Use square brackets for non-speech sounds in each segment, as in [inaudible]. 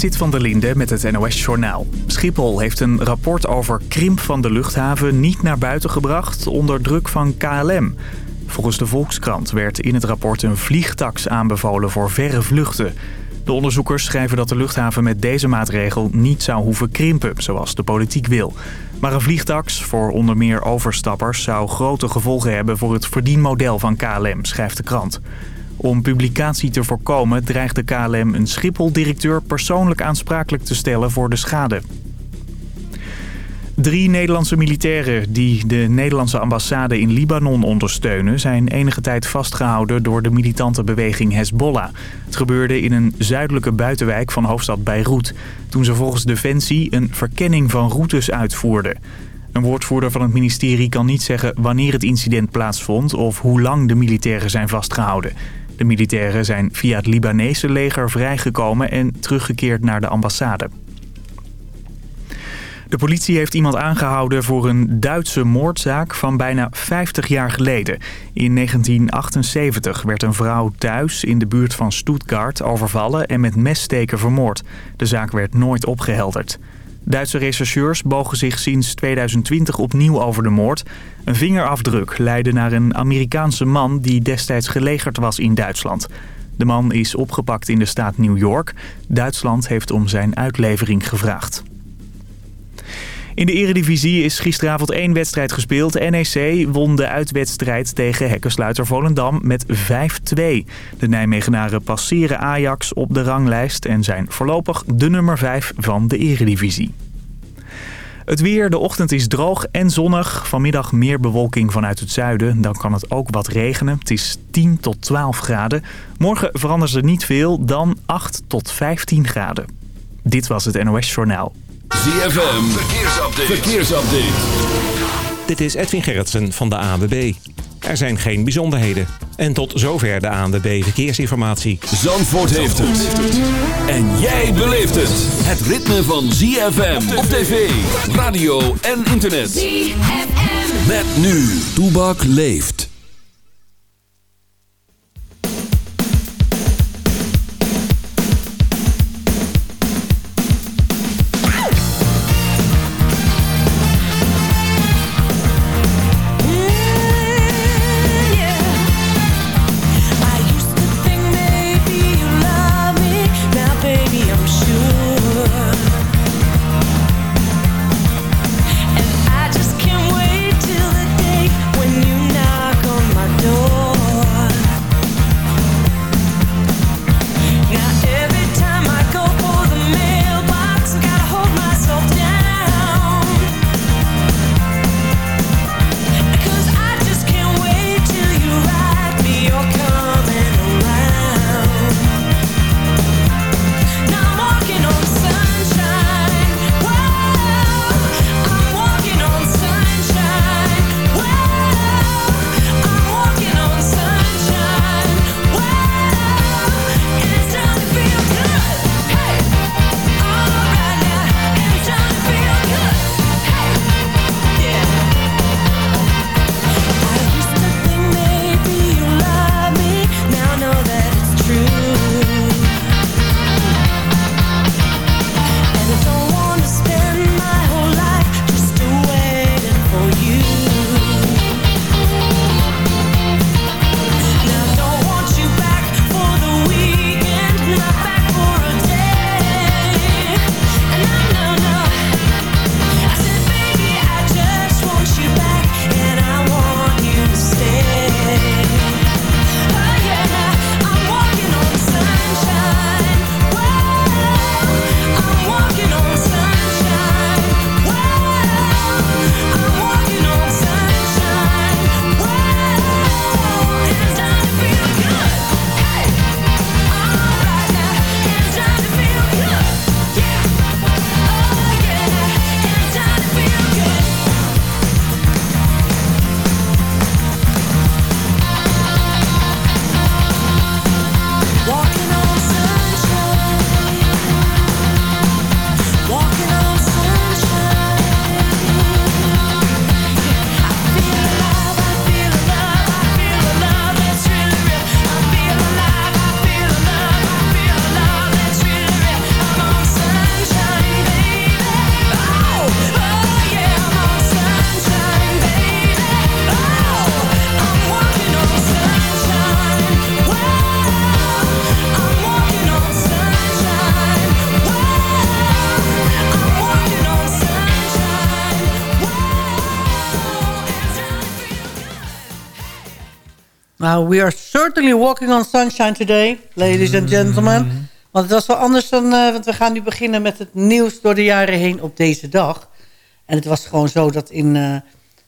Sit van der Linde met het NOS-journaal. Schiphol heeft een rapport over krimp van de luchthaven niet naar buiten gebracht onder druk van KLM. Volgens de Volkskrant werd in het rapport een vliegtax aanbevolen voor verre vluchten. De onderzoekers schrijven dat de luchthaven met deze maatregel niet zou hoeven krimpen, zoals de politiek wil. Maar een vliegtax voor onder meer overstappers zou grote gevolgen hebben voor het verdienmodel van KLM, schrijft de krant. Om publicatie te voorkomen dreigt KLM een Schiphol-directeur persoonlijk aansprakelijk te stellen voor de schade. Drie Nederlandse militairen die de Nederlandse ambassade in Libanon ondersteunen... zijn enige tijd vastgehouden door de militante beweging Hezbollah. Het gebeurde in een zuidelijke buitenwijk van hoofdstad Beirut... toen ze volgens Defensie een verkenning van routes uitvoerden. Een woordvoerder van het ministerie kan niet zeggen wanneer het incident plaatsvond... of hoe lang de militairen zijn vastgehouden. De militairen zijn via het Libanese leger vrijgekomen en teruggekeerd naar de ambassade. De politie heeft iemand aangehouden voor een Duitse moordzaak van bijna 50 jaar geleden. In 1978 werd een vrouw thuis in de buurt van Stuttgart overvallen en met messteken vermoord. De zaak werd nooit opgehelderd. Duitse rechercheurs bogen zich sinds 2020 opnieuw over de moord. Een vingerafdruk leidde naar een Amerikaanse man die destijds gelegerd was in Duitsland. De man is opgepakt in de staat New York. Duitsland heeft om zijn uitlevering gevraagd. In de eredivisie is gisteravond één wedstrijd gespeeld. NEC won de uitwedstrijd tegen hekkensluiter Volendam met 5-2. De Nijmegenaren passeren Ajax op de ranglijst... en zijn voorlopig de nummer 5 van de eredivisie. Het weer, de ochtend is droog en zonnig. Vanmiddag meer bewolking vanuit het zuiden. Dan kan het ook wat regenen. Het is 10 tot 12 graden. Morgen verandert er niet veel, dan 8 tot 15 graden. Dit was het NOS Journaal. ZFM, verkeersupdate. verkeersupdate. Dit is Edwin Gerritsen van de ANWB. Er zijn geen bijzonderheden. En tot zover de ANWB Verkeersinformatie. Zandvoort heeft het. En jij beleeft het. Het ritme van ZFM op tv, radio en internet. ZFM. Met nu, Toebak leeft. Nou, we are certainly walking on sunshine today, ladies and gentlemen. Want het was wel anders dan... Uh, want we gaan nu beginnen met het nieuws door de jaren heen op deze dag. En het was gewoon zo dat in uh,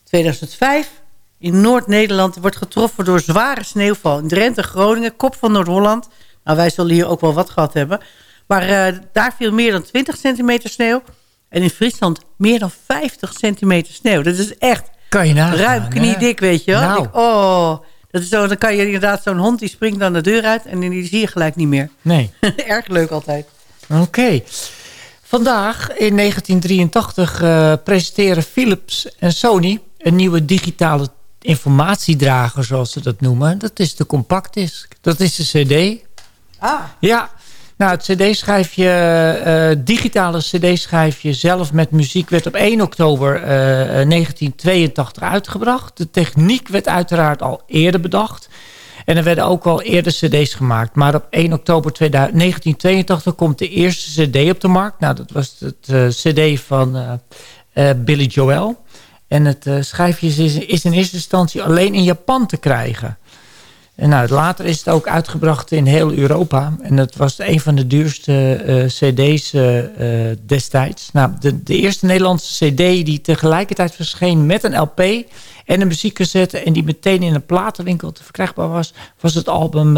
2005 in Noord-Nederland wordt getroffen door zware sneeuwval. In Drenthe, Groningen, kop van Noord-Holland. Nou, wij zullen hier ook wel wat gehad hebben. Maar uh, daar viel meer dan 20 centimeter sneeuw. En in Friesland meer dan 50 centimeter sneeuw. Dat is echt kan je nagaan, ruim kniedik, weet je wel. Nou. Ik, oh, dat is zo, dan kan je inderdaad zo'n hond die springt dan de deur uit... en die zie je gelijk niet meer. Nee. [laughs] Erg leuk altijd. Oké. Okay. Vandaag in 1983 uh, presenteren Philips en Sony... een nieuwe digitale informatiedrager, zoals ze dat noemen. Dat is de compactdisc. Dat is de cd. Ah. Ja, nou, het cd-schijfje, uh, digitale cd-schijfje zelf met muziek... werd op 1 oktober uh, 1982 uitgebracht. De techniek werd uiteraard al eerder bedacht. En er werden ook al eerder cd's gemaakt. Maar op 1 oktober 2000, 1982 komt de eerste cd op de markt. Nou, dat was het cd van Billy Joel. En het schijfje is, is in eerste instantie alleen in Japan te krijgen. En nou, later is het ook uitgebracht in heel Europa. En dat was een van de duurste uh, cd's uh, uh, destijds. Nou, de, de eerste Nederlandse cd die tegelijkertijd verscheen met een LP en een muziekcassette... en die meteen in een platenwinkel te verkrijgbaar was... was het album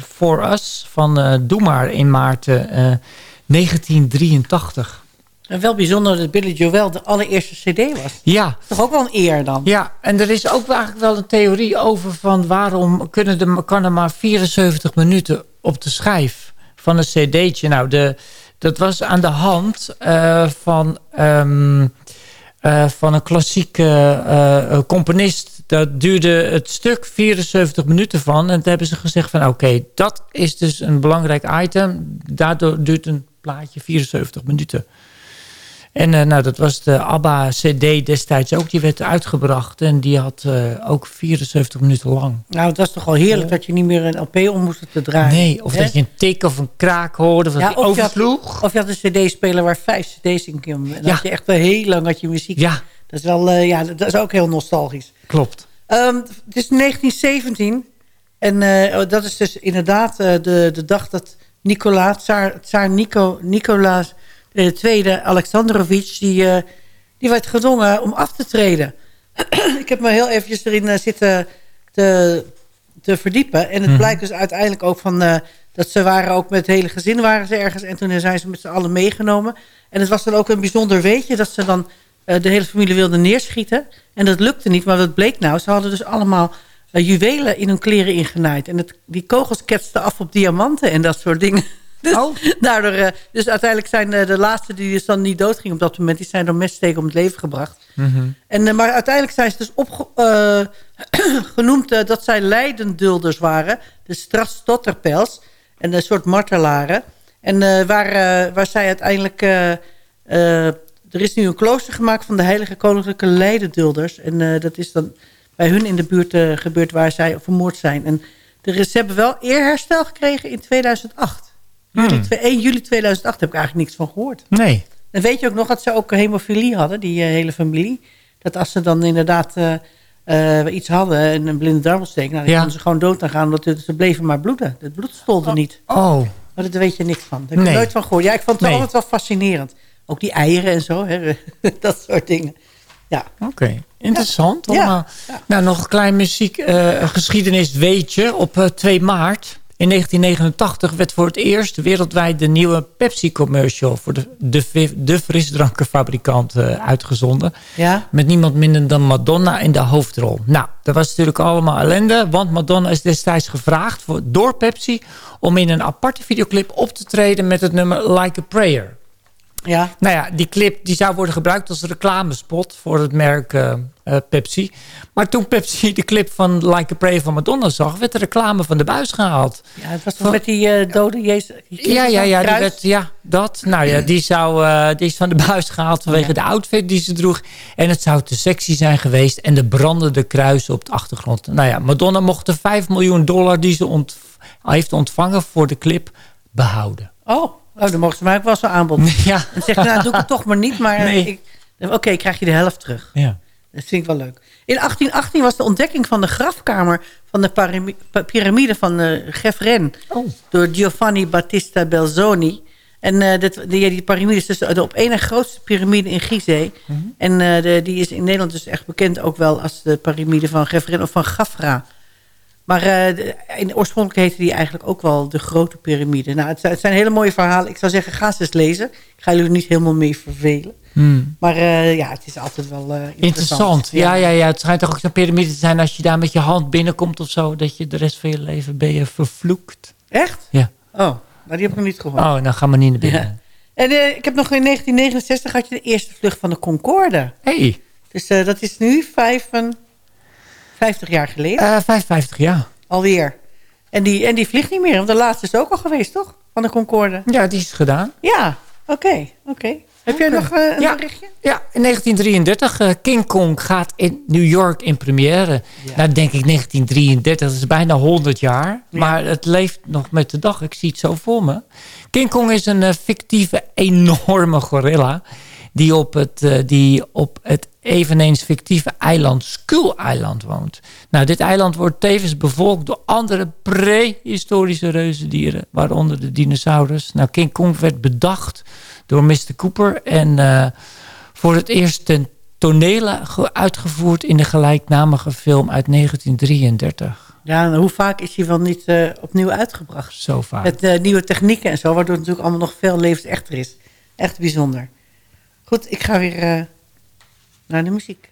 For Us van Doe Maar in maart 1983. En wel bijzonder dat Billy Joel de allereerste cd was. Ja. Toch ook wel een eer dan. Ja, en er is ook eigenlijk wel een theorie over van waarom kunnen de, kan er maar 74 minuten op de schijf van een cd'tje. Nou, de, dat was aan de hand uh, van, um, uh, van een klassieke uh, componist. Dat duurde het stuk 74 minuten van. En toen hebben ze gezegd van oké, okay, dat is dus een belangrijk item. Daardoor duurt een plaatje 74 minuten. En uh, nou, dat was de ABBA-cd destijds ook. Die werd uitgebracht en die had uh, ook 74 minuten lang. Nou, het was toch al heerlijk dat je niet meer een LP om moest te draaien. Nee, of hè? dat je een tik of een kraak hoorde of dat ja, die of oversloeg. Je had, of je had een cd-speler waar vijf cd's in kwamen. En Ja. had je echt wel heel lang had je muziek. Ja. Dat is, wel, uh, ja, dat is ook heel nostalgisch. Klopt. Um, het is 1917. En uh, dat is dus inderdaad de, de dag dat Nicola, tsaar, tsaar Nico, Nicolaas de tweede, Alexandrovich, die, uh, die werd gedwongen om af te treden. [clears throat] ik heb me heel eventjes erin uh, zitten te, te verdiepen. En het Mhm. blijkt dus uiteindelijk ook van... Uh, dat ze waren ook met het hele gezin waren ze ergens. En toen zijn ze met z'n allen meegenomen. En het was dan ook een bijzonder weetje... dat ze dan de hele familie wilden neerschieten. En dat lukte niet. Maar wat bleek nou? Ze hadden dus allemaal juwelen in hun kleren ingenaaid. En het, die kogels ketsten af op diamanten en dat soort dingen. Dus, Oh. daardoor, uh, dus uiteindelijk zijn uh, de laatste die dus dan niet doodgingen op dat moment... die zijn door messteken om het leven gebracht. Mhm. En, uh, maar uiteindelijk zijn ze dus opge [clears throat] genoemd dat zij leidendulders waren. De strafstotterpels. En een soort martelaren. En waar, waar zij uiteindelijk... er is nu een klooster gemaakt van de heilige koninklijke leidendulders. En dat is dan bij hun in de buurt gebeurd waar zij vermoord zijn. En er is, ze hebben wel eerherstel gekregen in 2008. Juli, 1 juli 2008 heb ik eigenlijk niks van gehoord. Nee. Dan weet je ook nog dat ze ook hemofilie hadden, die uh, hele familie. Dat als ze dan inderdaad uh, uh, iets hadden, en een blinde darmontsteking... Nou, dan Ja. konden ze gewoon dood aan gaan, omdat ze bleven maar bloeden. Het bloed stolde niet. Oh, Maar daar weet je niks van. Daar heb ik Nee. nooit van gehoord. Ja, ik vond het Nee. altijd wel fascinerend. Ook die eieren en zo, hè. [laughs] dat soort dingen. Ja, oké. Interessant. Ja. Nou, nog een klein muziekgeschiedenis weetje. Op eh, 2 maart in 1989 werd voor het eerst wereldwijd de nieuwe Pepsi-commercial... voor de, de, de frisdrankenfabrikant eh, uitgezonden. ja. Met niemand minder dan Madonna in de hoofdrol. Nou, dat was natuurlijk allemaal ellende. Want Madonna is destijds gevraagd voor, door Pepsi... om in een aparte videoclip op te treden met het nummer Like a Prayer. Ja. Nou ja, die clip die zou worden gebruikt als reclamespot voor het merk eh, eh, Pepsi. Maar toen Pepsi de clip van Like a Prayer van Madonna zag... werd de reclame van de buis gehaald. Ja, het was toch met die uh, dode Jezus? Ja, ja, ja, die werd, ja, dat. Nou ja, die, zou, die is van de buis gehaald vanwege Ja. de outfit die ze droeg. En het zou te sexy zijn geweest. En de brandende kruisen op de achtergrond. Nou ja, Madonna mocht de 5 miljoen dollar die ze ont heeft ontvangen voor de clip behouden. Oh, oh, dan mogen ze mij ook wel zo'n aanbod. [laughs] Ja. En zeg, nou, doe ik het toch maar niet. Maar Nee. oké, krijg je de helft terug. ja. Dat vind ik wel leuk. In 1818 was de ontdekking van de grafkamer van de piramide van uh, Gefren... Oh. door Giovanni Battista Belzoni. En uh, dit, die, die piramide is dus de op één grootste piramide in Gizeh. Mhm. En uh, de, die is in Nederland dus echt bekend ook wel als de piramide van Gefren of van Gafra. Maar uh, in, oorspronkelijk heette die eigenlijk ook wel de grote piramide. Nou, het, het, zijn hele mooie verhalen. Ik zou zeggen, ga ze eens lezen. Ik ga jullie niet helemaal mee vervelen. Hmm. Maar uh, ja, het is altijd wel uh, interessant. Interessant. Ja. ja, ja, Het schijnt toch ook een piramide te zijn als je daar met je hand binnenkomt of zo. Dat je de rest van je leven ben je vervloekt. Echt? Ja. Oh, maar die heb ik nog niet gehoord. Oh, dan gaan we niet naar binnen. En uh, ik heb nog in 1969 had je de eerste vlucht van de Concorde. Hey. Dus dat is nu 55 jaar geleden. 55 jaar. Alweer. En die, en die vliegt niet meer, want de laatste is ook al geweest, toch? Van de Concorde. Ja, die is gedaan. Ja, oké, oké. Heb jij nog uh, een berichtje? Ja, in 1933. Uh, King Kong gaat in New York in première. Ja. Nou, denk ik 1933. Dat is bijna 100 jaar. Maar het leeft nog met de dag. Ik zie het zo voor me. King Kong is een uh, fictieve, enorme gorilla. Die op het, uh, die op het eveneens fictieve eiland Skull Island woont. Nou, dit eiland wordt tevens bevolkt door andere prehistorische reuzendieren. Waaronder de dinosaurus. Nou, King Kong werd bedacht door Mr. Cooper. En uh, voor het eerst ten tonele uitgevoerd in de gelijknamige film uit 1933. Ja, en hoe vaak is hij wel niet uh, opnieuw uitgebracht? Zo vaak. Met uh, nieuwe technieken en zo, waardoor het natuurlijk allemaal nog veel levensechter is. Echt bijzonder. Goed, ik ga weer naar de muziek.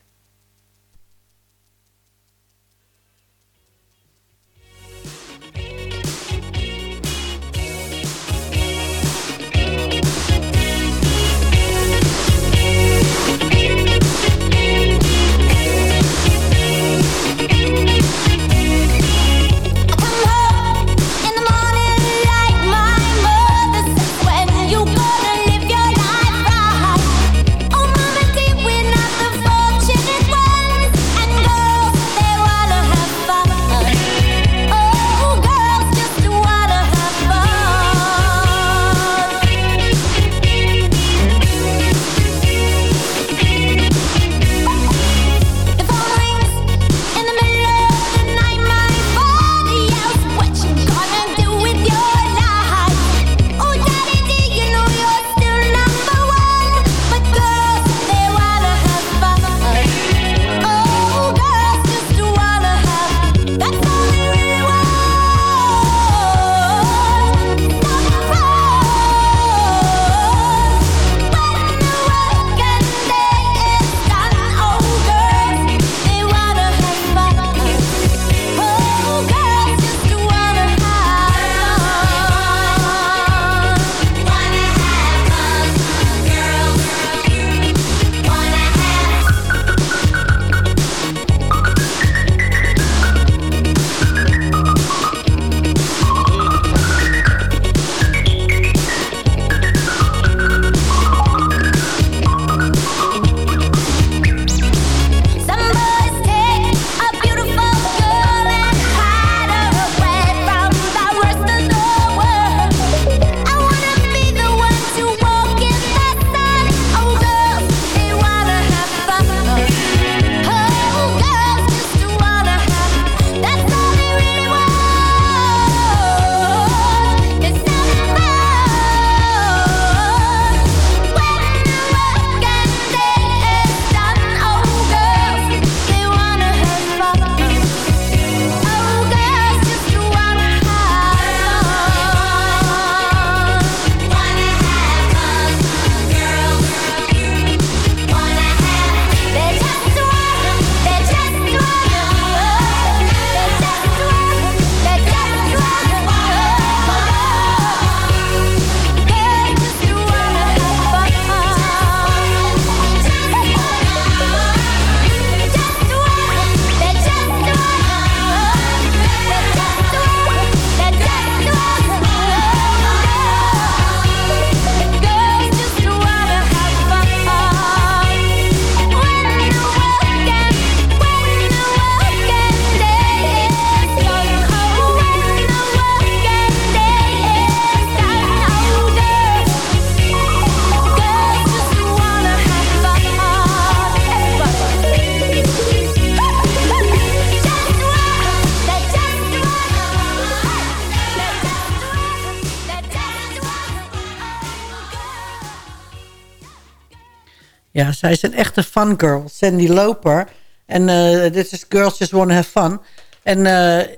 Ja, zij is een echte fun girl. Sandy Loper. En eh, dit is Girls Just Wanna Have Fun. En uh,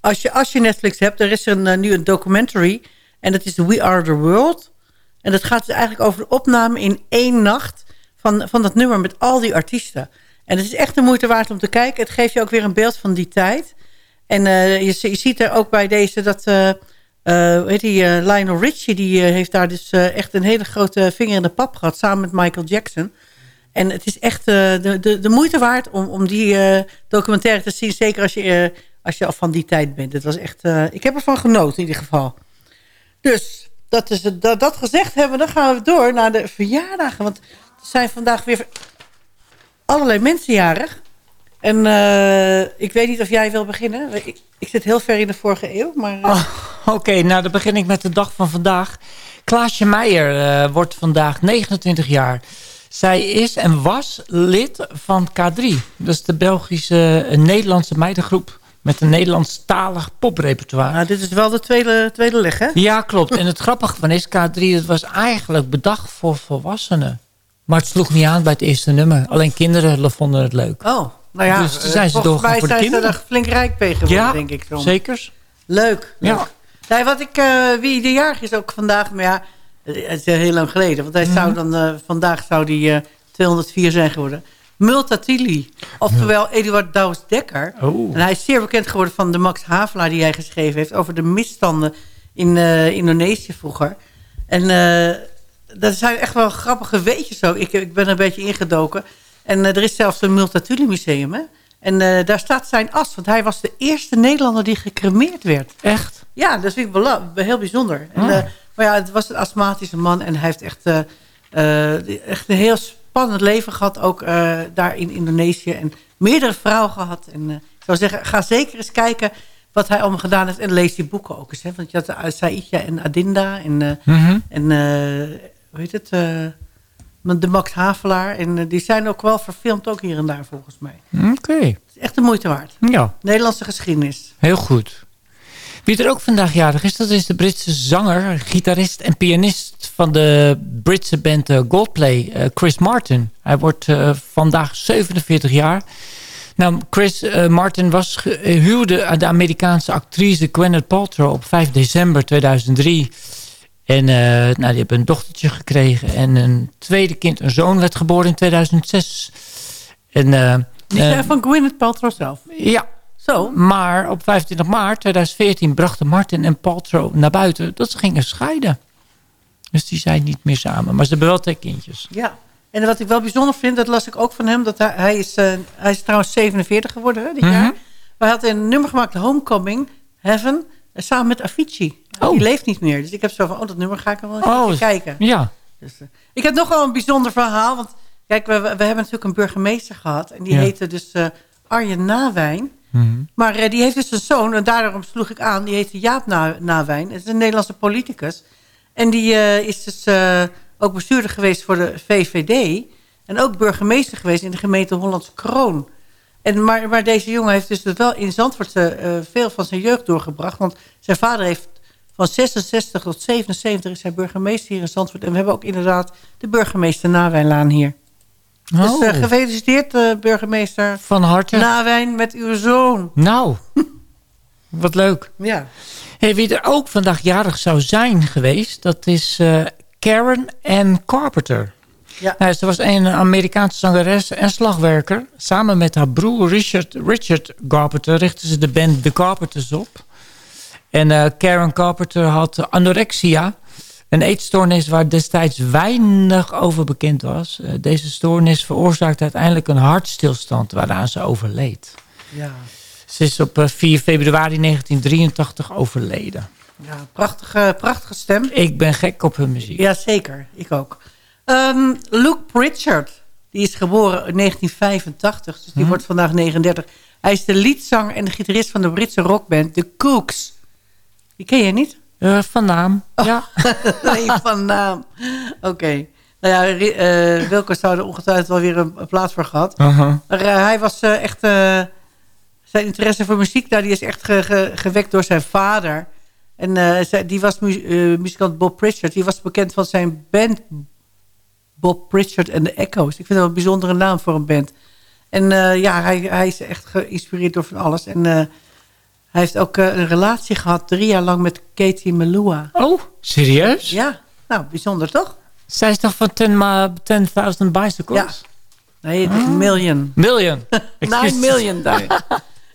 als, je, als je Netflix hebt, er is een, uh, nu een documentary. En dat is We Are The World. En dat gaat dus eigenlijk over de opname in één nacht... van, van dat nummer met al die artiesten. En het is echt de moeite waard om te kijken. Het geeft je ook weer een beeld van die tijd. En je, je, ziet er ook bij deze dat... weet je, Lionel Richie die heeft daar dus echt een hele grote vinger in de pap gehad... samen met Michael Jackson... En het is echt de, de, de moeite waard om, om die documentaire te zien. Zeker als je als je al van die tijd bent. Het was echt, uh, ik heb ervan genoten in ieder geval. Dus, dat, is dat, dat gezegd hebben, dan gaan we door naar de verjaardagen. Want er zijn vandaag weer allerlei mensen jarig. En uh, ik weet niet of jij wil beginnen. Ik, ik, zit heel ver in de vorige eeuw. Maar, uh... oh, Oké, nou dan begin ik met de dag van vandaag. Klaasje Meijer wordt vandaag 29 jaar. Zij is en was lid van K3. Dat is de Belgische Nederlandse meidengroep met een Nederlandstalig poprepertoire. Nou, dit is wel de tweede, tweede leg, hè? Ja, klopt. En het [laughs] grappige van is, K3, het was eigenlijk bedacht voor volwassenen. Maar het sloeg niet aan bij het eerste nummer. Alleen kinderen vonden het leuk. Oh, nou ja, dus toen zijn ze de kinderen. zijn ze er flink rijk mee geworden, ja, denk ik. Zo. zeker. Leuk. leuk. Ja. Nee, wat ik, uh, wie de jarig is ook vandaag, maar ja, het is heel lang geleden. Want hij mm -hmm. zou dan, vandaag zou die uh, 204 zijn geworden. Multatuli. Oftewel Eduard Douws Dekker. Oh. En hij is zeer bekend geworden van de Max Havelaar die hij geschreven heeft... over de misstanden in uh, Indonesië vroeger. En uh, dat zijn echt wel grappige weetjes ook. Ik, ik ben er een beetje ingedoken. En uh, er is zelfs een Multatuli museum, hè? En daar staat zijn as, want hij was de eerste Nederlander die gecremeerd werd. Echt? Ja, dat vind ik heel bijzonder. En, Ah. maar ja, het was een astmatische man en hij heeft echt, echt een heel spannend leven gehad, ook daar in Indonesië. En meerdere vrouwen gehad. En ik zou zeggen, ga zeker eens kijken wat hij allemaal gedaan heeft. En lees die boeken ook eens. Hè? Want je had Saidja en Adinda. En, mm -hmm. en hoe heet het? De Max Havelaar. En die zijn ook wel verfilmd, ook hier en daar volgens mij. Oké. Okay. Is echt de moeite waard. Ja. Nederlandse geschiedenis. Heel goed. Wie er ook vandaag jarig is, dat is de Britse zanger, gitarist en pianist van de Britse band uh, Goldplay, uh, Chris Martin. Hij wordt vandaag 47 jaar. Nou, Chris Martin was huwde de Amerikaanse actrice Gwyneth Paltrow op 5 december 2003. En nou, die hebben een dochtertje gekregen. En een tweede kind, een zoon, werd geboren in 2006. En, die zijn van Gwyneth Paltrow zelf? Ja, zo. Maar op 25 maart 2014 brachten Martin en Paltrow naar buiten dat ze gingen scheiden. Dus die zijn niet meer samen. Maar ze hebben wel twee kindjes. Ja. En wat ik wel bijzonder vind, dat las ik ook van hem. Dat hij, hij, is, uh, hij is trouwens 47 geworden hè, dit Mhm. jaar. Mm -hmm. Maar hij had een nummer gemaakt, Homecoming Heaven. Samen met Avicii. Oh. Die leeft niet meer. Dus ik heb zo van, oh, dat nummer ga ik wel eens oh, even kijken. Ja. Dus, uh, ik heb nog wel een bijzonder verhaal. Want kijk, we, we hebben natuurlijk een burgemeester gehad. En die Ja. heette dus uh, Arjen Nawijn. Mhm. Maar uh, die heeft dus een zoon, en daarom sloeg ik aan, die heette Jaap Na Nawijn. Het is een Nederlandse politicus. En die is dus ook bestuurder geweest voor de VVD. En ook burgemeester geweest in de gemeente Hollandse Kroon. En, maar, maar deze jongen heeft dus wel in Zandvoort veel van zijn jeugd doorgebracht. Want zijn vader heeft van 66 tot 77 is hij burgemeester hier in Zandvoort. En we hebben ook inderdaad de burgemeester Nawijnlaan hier. Oh. Dus uh, gefeliciteerd, uh, burgemeester Van harte. Nawijn met uw zoon. Nou, [laughs] wat leuk. Ja. Hey, wie er ook vandaag jarig zou zijn geweest, dat is uh, Karen Ann Carpenter. Ja. Nou, ze was een Amerikaanse zangeres en slagwerker. Samen met haar broer Richard, Richard Carpenter richtten ze de band The Carpenters op. En uh, Karen Carpenter had anorexia. Een eetstoornis waar destijds weinig over bekend was. Uh, deze stoornis veroorzaakte uiteindelijk een hartstilstand waaraan ze overleed. Ja. Ze is op uh, 4 februari 1983 overleden. Ja, prachtige, prachtige stem. Ik ben gek op hun muziek. Ja, zeker. Ik ook. Um, Luke Pritchard, die is geboren in 1985, dus die Mhm. hm. wordt vandaag 39. Hij is de liedzanger en de gitarist van de Britse rockband The Cooks. Die ken je niet? Uh, van naam, oh. ja. [laughs] nee, van naam. Oké. Okay. Nou ja, uh, Wilco zou er ongetwijfeld wel weer een, plaats voor gehad. -huh. Maar uh, hij was echt... zijn interesse voor muziek, daar, die is echt ge, ge, gewekt door zijn vader. En die was mu muzikant Bob Pritchard. Die was bekend van zijn band Bob Pritchard en de Echo's. Ik vind dat een bijzondere naam voor een band. En ja, hij, hij is echt geïnspireerd door van alles. En hij heeft ook een relatie gehad drie jaar lang met Katie Melua. Oh, serieus? Ja, nou, bijzonder toch? Zij is toch van 10.000 bicycles? Ja. Nee, oh. million. Million. [laughs] 9 million daar.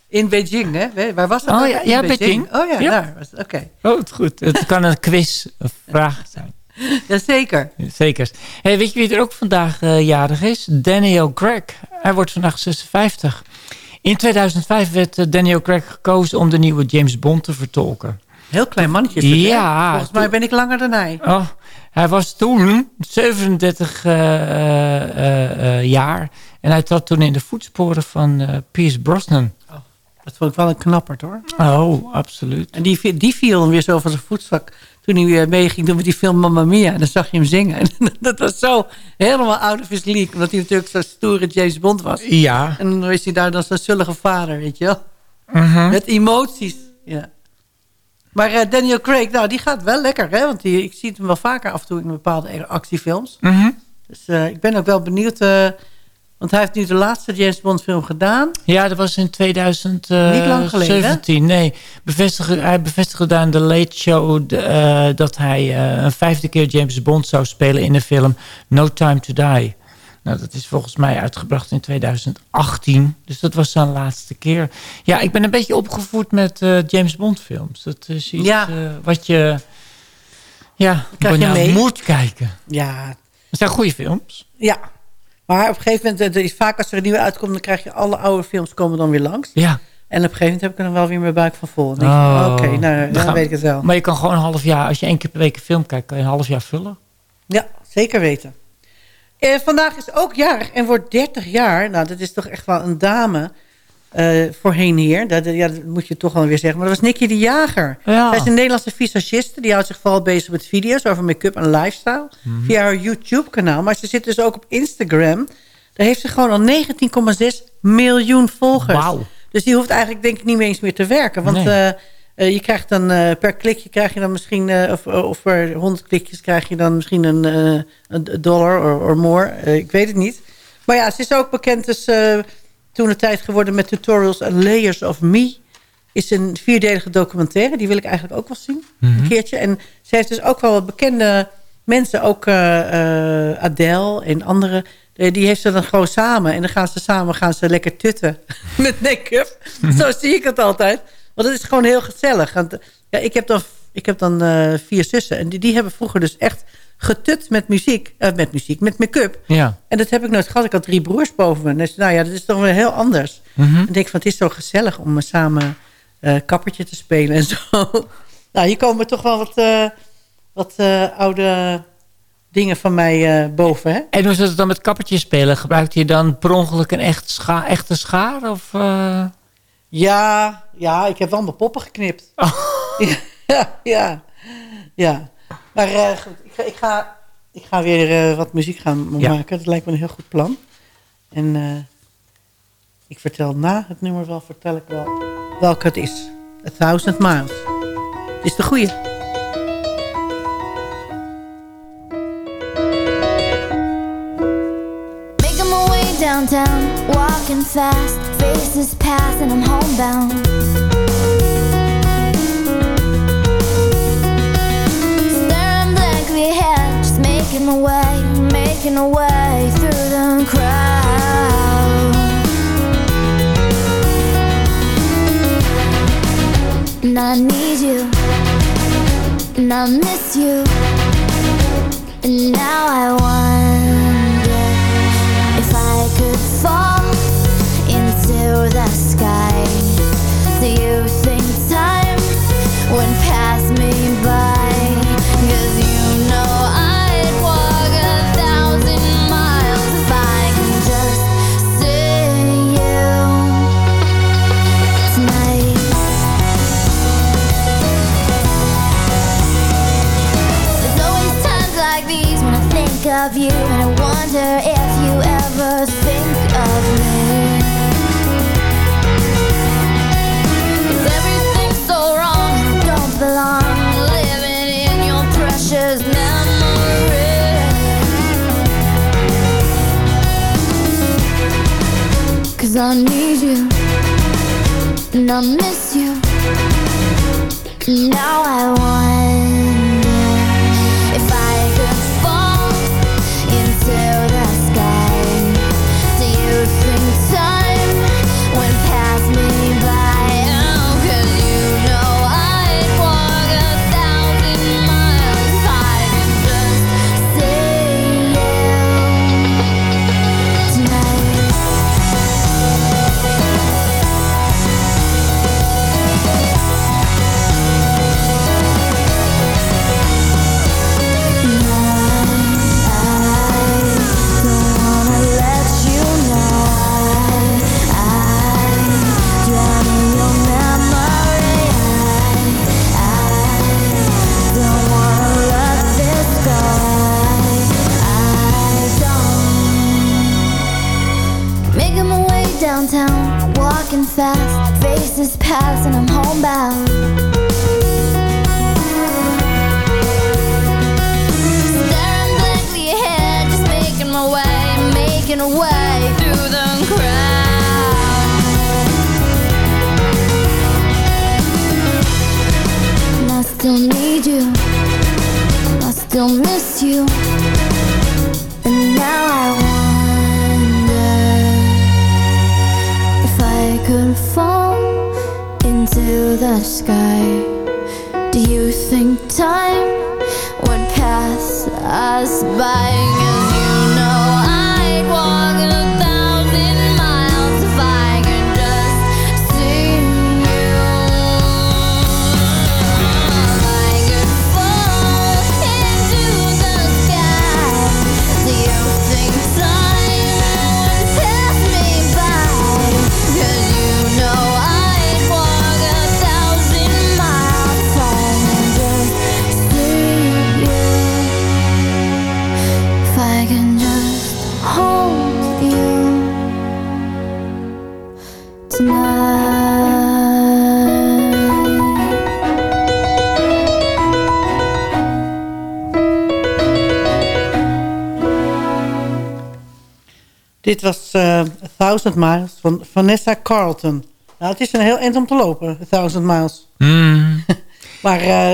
In Beijing, hè? Waar was dat? Oh ja, ja Beijing. Oh ja, daar was Oké. Okay. Oh, goed. Het kan een quiz een vraag zijn. [laughs] Jazeker. Zeker. Hey, weet je wie er ook vandaag uh, jarig is? Daniel Craig. Hij wordt vandaag 56. In 2005 werd uh, Daniel Craig gekozen om de nieuwe James Bond te vertolken. Heel klein mannetje. ja. Volgens mij ben ik langer dan hij. Oh, hij was toen 37 uh, uh, jaar. En hij trad toen in de voetsporen van Pierce Brosnan. Oh, dat vond ik wel een knapperd hoor. Oh, absoluut. En die, die viel weer zo van zijn voetstuk toen hij weer meeging doen met die film Mamma Mia. En dan zag je hem zingen. [laughs] En dat was zo helemaal out of his league. Omdat hij natuurlijk zo stoere James Bond was. Ja. En dan is hij daar dan zo'n zullige vader, weet je wel. -huh. Met emoties. Ja. Maar uh, Daniel Craig, nou, die gaat wel lekker, hè? Want die, ik zie hem wel vaker af en toe in bepaalde actiefilms. Uh -huh. Dus uh, ik ben ook wel benieuwd... Want hij heeft nu de laatste James Bond film gedaan. Ja, dat was in 2017. Niet lang geleden, 17, nee. Bevestigde, hij bevestigde daar in de Late Show... De, dat hij een vijfde keer James Bond zou spelen in de film No Time to Die. Nou, dat is volgens mij uitgebracht in 2018. Dus dat was zijn laatste keer. Ja, ik ben een beetje opgevoed met uh, James Bond films. Dat is iets ja. wat je... Ja, je mee? moet kijken. Ja. Het zijn goede films. Ja. Maar op een gegeven moment, is vaak als er een nieuwe uitkomt... dan krijg je alle oude films komen dan weer langs. Ja. En op een gegeven moment heb ik er dan wel weer mijn buik van vol. Dan oh, Oké, okay, nou, dan, dan weet ik het wel. Maar je kan gewoon een half jaar... Als je één keer per week een film kijkt, kan je een half jaar vullen. Ja, zeker weten. Uh, vandaag is ook jarig en wordt 30 jaar. Nou, dat is toch echt wel een dame uh, voorheen hier. Dat, ja, dat moet je toch wel weer zeggen. Maar dat was Nicky de Jager. Ja. Zij is een Nederlandse visagiste. Die houdt zich vooral bezig met video's over make-up en lifestyle. Mhm. Mm -hmm. Via haar YouTube-kanaal. Maar ze zit dus ook op Instagram. Daar heeft ze gewoon al 19,6 miljoen volgers. Wauw. Dus die hoeft eigenlijk denk ik niet meer eens meer te werken. Want... Nee. Uh, uh, je krijgt dan uh, per klikje krijg je dan misschien, uh, of, of per 100 klikjes krijg je dan misschien een, een dollar of more. ik weet het niet. Maar ja, ze is ook bekend dus toen de tijd geworden met tutorials and Layers of Me. Is een vierdelige documentaire. Die wil ik eigenlijk ook wel zien. Mm -hmm. Een keertje. En ze heeft dus ook wel wat bekende mensen. Ook Adele en andere. Die heeft ze dan gewoon samen. En dan gaan ze samen gaan ze lekker tutten [laughs] met make-up. Zo zie ik het altijd. Want het is gewoon heel gezellig. Want, ja, ik heb dan, ik heb dan uh, vier zussen. En die, die hebben vroeger dus echt getut met muziek. Uh, met muziek, met make-up. Ja. En dat heb ik nooit gehad. Ik had drie broers boven me. Dus nou ja, dat is toch wel heel anders. Mm -hmm. En ik denk van, het is zo gezellig om samen uh, kappertje te spelen en [laughs] zo. nou, hier komen toch wel wat, wat oude dingen van mij boven, hè? En hoe zit het dan met kappertje spelen? Gebruikt je dan per ongeluk een echt scha echte schaar? Of... Ja, ja, ik heb wel mijn poppen geknipt. Oh. Ja, ja, ja. Maar uh, goed, ik ga, ik ga, ik ga weer uh, wat muziek gaan Ja. maken. Dat lijkt me een heel goed plan. En uh, ik vertel na het nummer wel, vertel ik wel welke het is. A Thousand Miles. Het is de goeie. Making my way downtown, walking fast, faces pass and I'm homebound. Through the crowd. And I need you, and I miss you, and now I wonder and I Dit was A Thousand Miles van Vanessa Carlton. Nou, het is een heel eind om te lopen, Thousand Miles. [laughs] maar eh,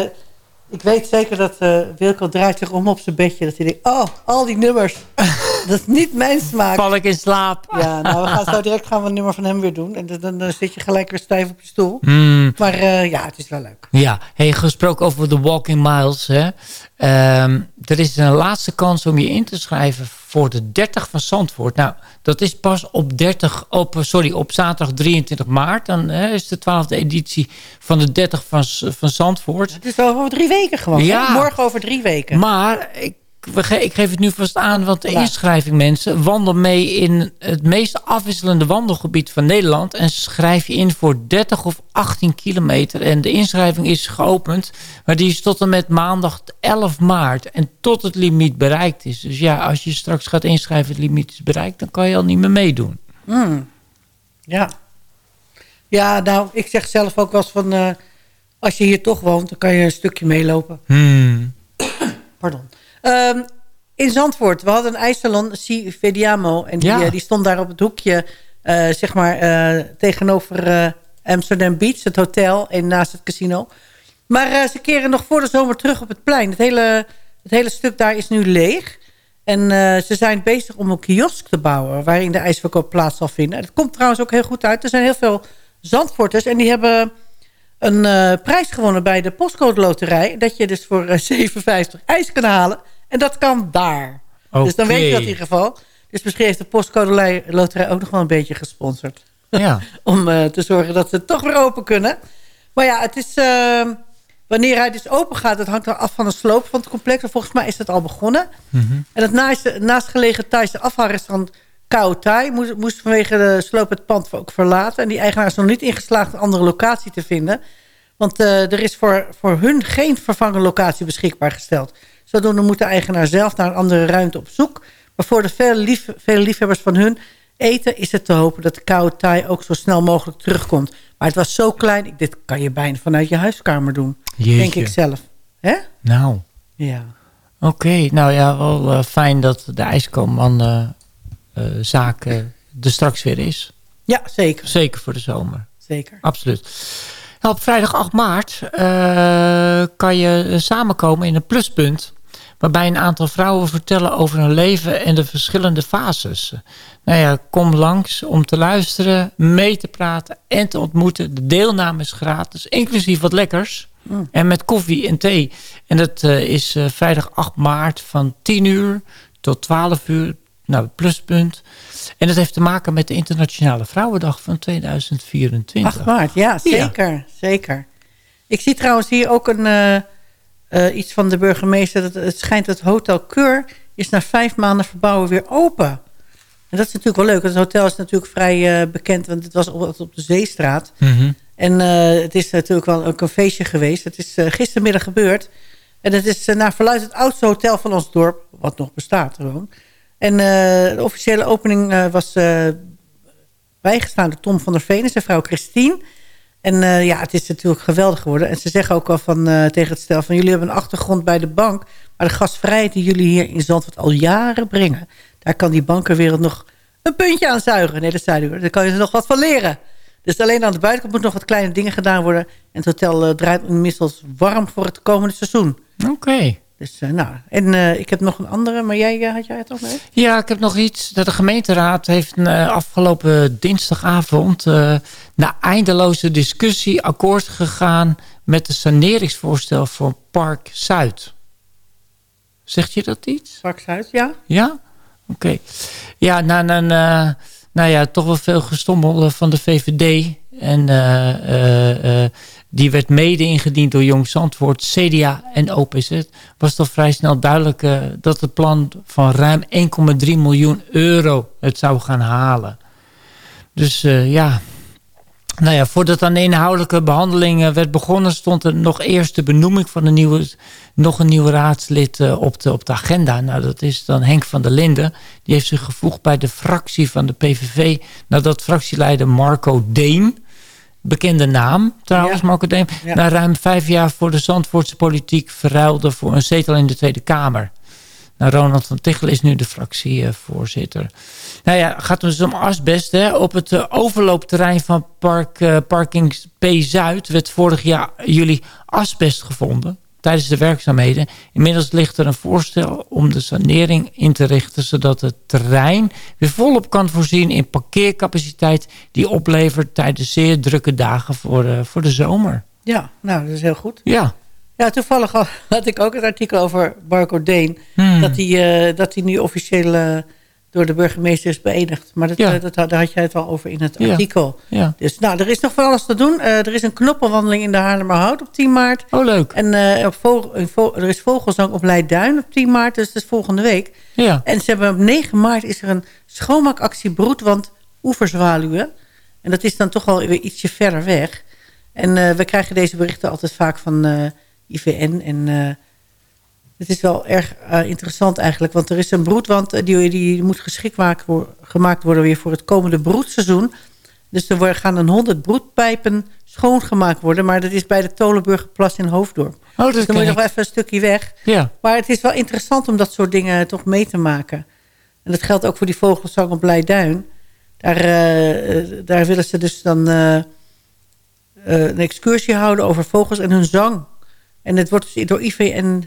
ik weet zeker dat eh Wilco draait zich om op zijn bedje. Dat hij denkt, oh, al die nummers. [laughs] dat is niet mijn smaak. Val ik in slaap. Ja, nou, we gaan zo direct gaan we een nummer van hem weer doen. En dan, dan, dan zit je gelijk weer stijf op je stoel. Hmm. Maar ja, het is wel leuk. Ja, hey, gesproken over de Walking Miles. Hè. Ehm, er is een laatste kans om je in te schrijven voor de 30 van Zandvoort. Nou, dat is pas op, 30, op, sorry, op zaterdag 23 maart. Dan hè, is de 12e editie van de 30 van, van Zandvoort. Het is wel over drie weken gewoon. Ja. Morgen over drie weken. Maar ik, we ik geef het nu vast aan, want de Ja. inschrijving mensen... wandel mee in het meest afwisselende wandelgebied van Nederland... en schrijf je in voor 30 of 18 kilometer. En de inschrijving is geopend, maar die is tot en met maandag 11 maart... en tot het limiet bereikt is. Dus ja, als je straks gaat inschrijven, het limiet is bereikt... dan kan je al niet meer meedoen. Ja. Ja, nou, ik zeg zelf ook wel eens van... eh, als je hier toch woont, dan kan je een stukje meelopen. Pardon. Ehm, in Zandvoort, we hadden een ijssalon, Si Vediamo. En die, Ja. eh, die stond daar op het hoekje, eh, zeg maar, eh, tegenover Amsterdam Beach, het hotel, en naast het casino. Maar ze keren nog voor de zomer terug op het plein. Het hele, het hele stuk daar is nu leeg. En ze zijn bezig om een kiosk te bouwen... waarin de ijsverkoop plaats zal vinden. Dat komt trouwens ook heel goed uit. Er zijn heel veel Zandvoorters en die hebben een eh, prijs gewonnen bij de postcode loterij. Dat je dus voor eh, 7,50 ijs kan halen. En dat kan daar. Dus dan weet je dat in ieder geval. Dus misschien heeft de postcode loterij ook nog wel een beetje gesponsord. Ja. [laughs] Om eh, te zorgen dat ze toch weer open kunnen. Maar ja, het is... eh, wanneer hij dus open gaat, dat hangt er af van de sloop van het complex. En volgens mij is dat al begonnen. En het naast, naastgelegen Thaise afhaalrestaurant Kao Thai... Moest, moest vanwege de sloop het pand ook verlaten. En die eigenaar is nog niet ingeslaagd een andere locatie te vinden. Want eh, er is voor, voor hun geen vervangende locatie beschikbaar gesteld. Zodoende moet de eigenaar zelf naar een andere ruimte op zoek. Maar voor de vele, lief, vele liefhebbers van hun eten is het te hopen... dat de Kao Thai ook zo snel mogelijk terugkomt. Maar het was zo klein, ik- dit kan je bijna vanuit je huiskamer doen. Denk ik zelf. Hè? Nou, Ja. oké. Nou ja, wel eh, fijn dat de ijskoman eh, eh, zaak eh, er straks weer is. Ja, zeker. Zeker voor de zomer. Zeker. Absoluut. Nou, op vrijdag 8 maart uh, kan je samenkomen in een pluspunt... waarbij een aantal vrouwen vertellen over hun leven en de verschillende fases. Nou ja, kom langs om te luisteren, mee te praten en te ontmoeten. De deelname is gratis, inclusief wat lekkers. Mm. En met koffie en thee. En dat uh, is uh, vrijdag 8 maart van 10 uur tot 12 uur. Nou, pluspunt. En dat heeft te maken met de Internationale Vrouwendag van 2024. 8 maart, ja, zeker. Ja. zeker. Ik zie trouwens hier ook een, uh, iets van de burgemeester. Dat het schijnt dat Hotel Keur is na vijf maanden verbouwen weer open. En dat is natuurlijk wel leuk. Het hotel is natuurlijk vrij bekend, want het was op, op de Zeestraat. Mm -hmm. En het is natuurlijk wel ook een feestje geweest. Het is gistermiddag gebeurd. En het is naar verluid het oudste hotel van ons dorp. Wat nog bestaat gewoon. En de officiële opening was bijgestaan door Tom van der Veen en zijn vrouw Christine. En ja, het is natuurlijk geweldig geworden. En ze zeggen ook al van, tegen het stel van... jullie hebben een achtergrond bij de bank... maar de gastvrijheid die jullie hier in Zandvoort al jaren brengen... daar kan die bankenwereld nog een puntje aan zuigen. Nee, dat zei. Daar kan je er nog wat van leren. Dus alleen aan de buitenkant moeten nog wat kleine dingen gedaan worden. En het hotel uh, draait inmiddels warm voor het komende seizoen. Oké. Dus, uh, nou, en uh, ik heb nog een andere, maar jij had jij het ook mee? Ja, ik heb nog iets. Dat de gemeenteraad heeft afgelopen dinsdagavond... na eindeloze discussie akkoord gegaan... met het saneringsvoorstel voor Park Zuid. Zegt je dat iets? Park Zuid, ja. Ja? Oké. Okay. Ja, na een... Nou, nou ja, toch wel veel gestommel van de VVD. En uh, uh, uh, die werd mede ingediend door Jong Zandvoort, CDA en OPZ. Was toch vrij snel duidelijk dat het plan van ruim 1,3 miljoen euro het zou gaan halen. Dus ja, nou ja, voordat aan de inhoudelijke behandeling werd begonnen... stond er nog eerst de benoeming van een nieuwe, nog een nieuwe raadslid op, de, op de agenda. Nou, dat is dan Henk van der Linden. Die heeft zich gevoegd bij de fractie van de PVV... nadat fractieleider Marco Deen, bekende naam trouwens, ja. Marco Deen... Ja. na ruim vijf jaar voor de Zandvoortse politiek verruilde... voor een zetel in de Tweede Kamer. Nou, Ronald van Tichel is nu de fractievoorzitter. Nou ja, gaat dus om asbest. Hè. Op het uh, overloopterrein van park, uh, Parking P Zuid werd vorig jaar juli asbest gevonden tijdens de werkzaamheden. Inmiddels ligt er een voorstel om de sanering in te richten... zodat het terrein weer volop kan voorzien in parkeercapaciteit... die oplevert tijdens zeer drukke dagen voor, uh, voor de zomer. Ja, nou, dat is heel goed. Ja. Ja, toevallig [laughs] had ik ook het artikel over Marco Deen. Hmm. Dat hij uh, dat nu officieel uh, door de burgemeester is beëdigd. Maar dat, ja. uh, dat, daar had jij het al over in het ja. artikel. Ja. Dus nou, er is nog van alles te doen. er is een knoppenwandeling in de Haarlemmerhout op 10 maart. Oh, leuk. En op vogel, vo er is vogelzang op Leidduin op 10 maart. Dus dat is volgende week. Ja. En ze hebben op 9 maart is er een schoonmaakactie Broedwand Oeverzwaluwen. En dat is dan toch wel weer ietsje verder weg. En we krijgen deze berichten altijd vaak van... IVN. En uh, het is wel erg uh, interessant eigenlijk. Want er is een broedwand die, die moet geschikt gemaakt worden weer voor het komende broedseizoen. Dus er gaan een 100 broedpijpen schoongemaakt worden. Maar dat is bij de Tolenburgerplas in Hoofddorp. Oh, dat dus dan moet je nog even een stukje weg. Ja. Maar het is wel interessant om dat soort dingen toch mee te maken. En dat geldt ook voor die vogelzang op Blijduin. Daar, uh, daar willen ze dus dan een excursie houden over vogels en hun zang. En het wordt dus door IVN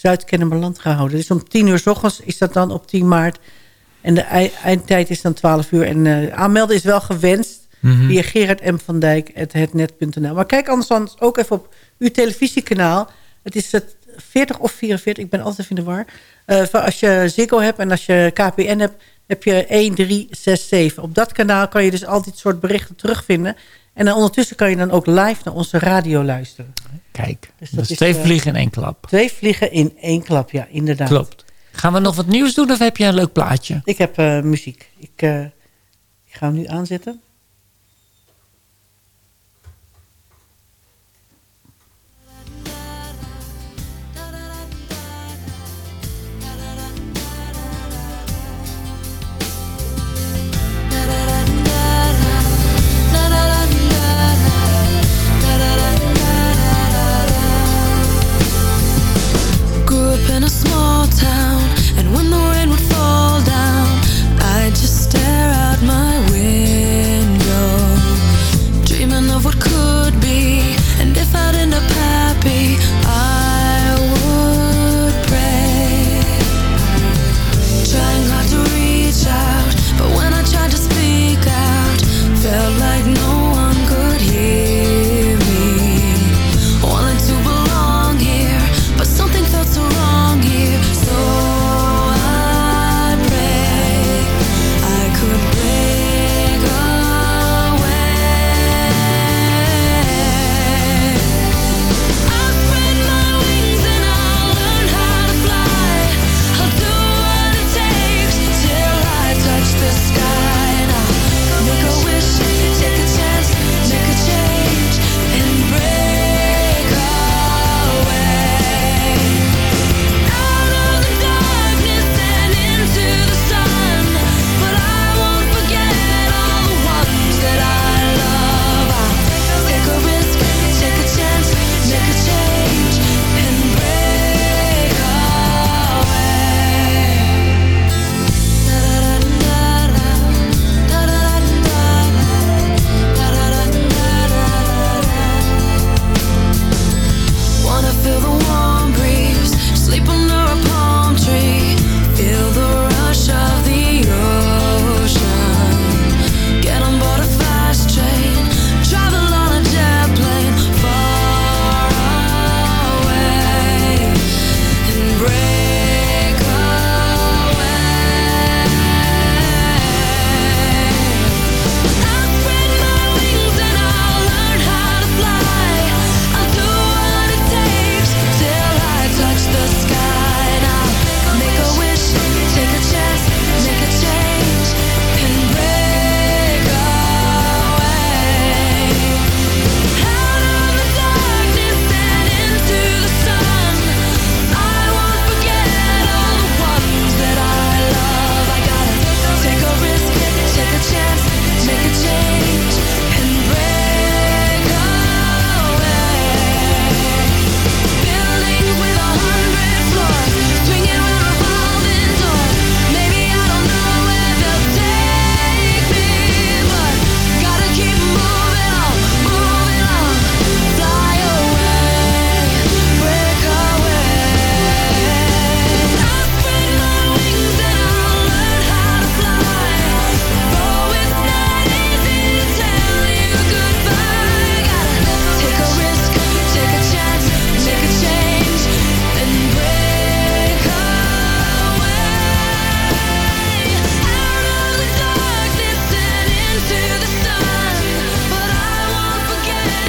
Zuid-Kennemerland gehouden. Dus om 10 uur s ochtends is dat dan op 10 maart. En de eindtijd is dan 12 uur. En uh, aanmelden is wel gewenst mm -hmm. via Gerard M. van Dijk, hetnet.nl. Maar kijk anders dan ook even op uw televisiekanaal. Het is het 40 of 44, ik ben altijd in de war. Uh, als je Ziggo hebt en als je KPN hebt, heb je 1367. Op dat kanaal kan je dus al dit soort berichten terugvinden. En dan ondertussen kan je dan ook live naar onze radio luisteren. Kijk, dus dat, dat is twee uh, vliegen in één klap. Twee vliegen in één klap, ja, inderdaad. Klopt. Gaan we nog wat nieuws doen of heb je een leuk plaatje? Ik heb uh, muziek. Ik, uh, ik ga hem nu aanzetten.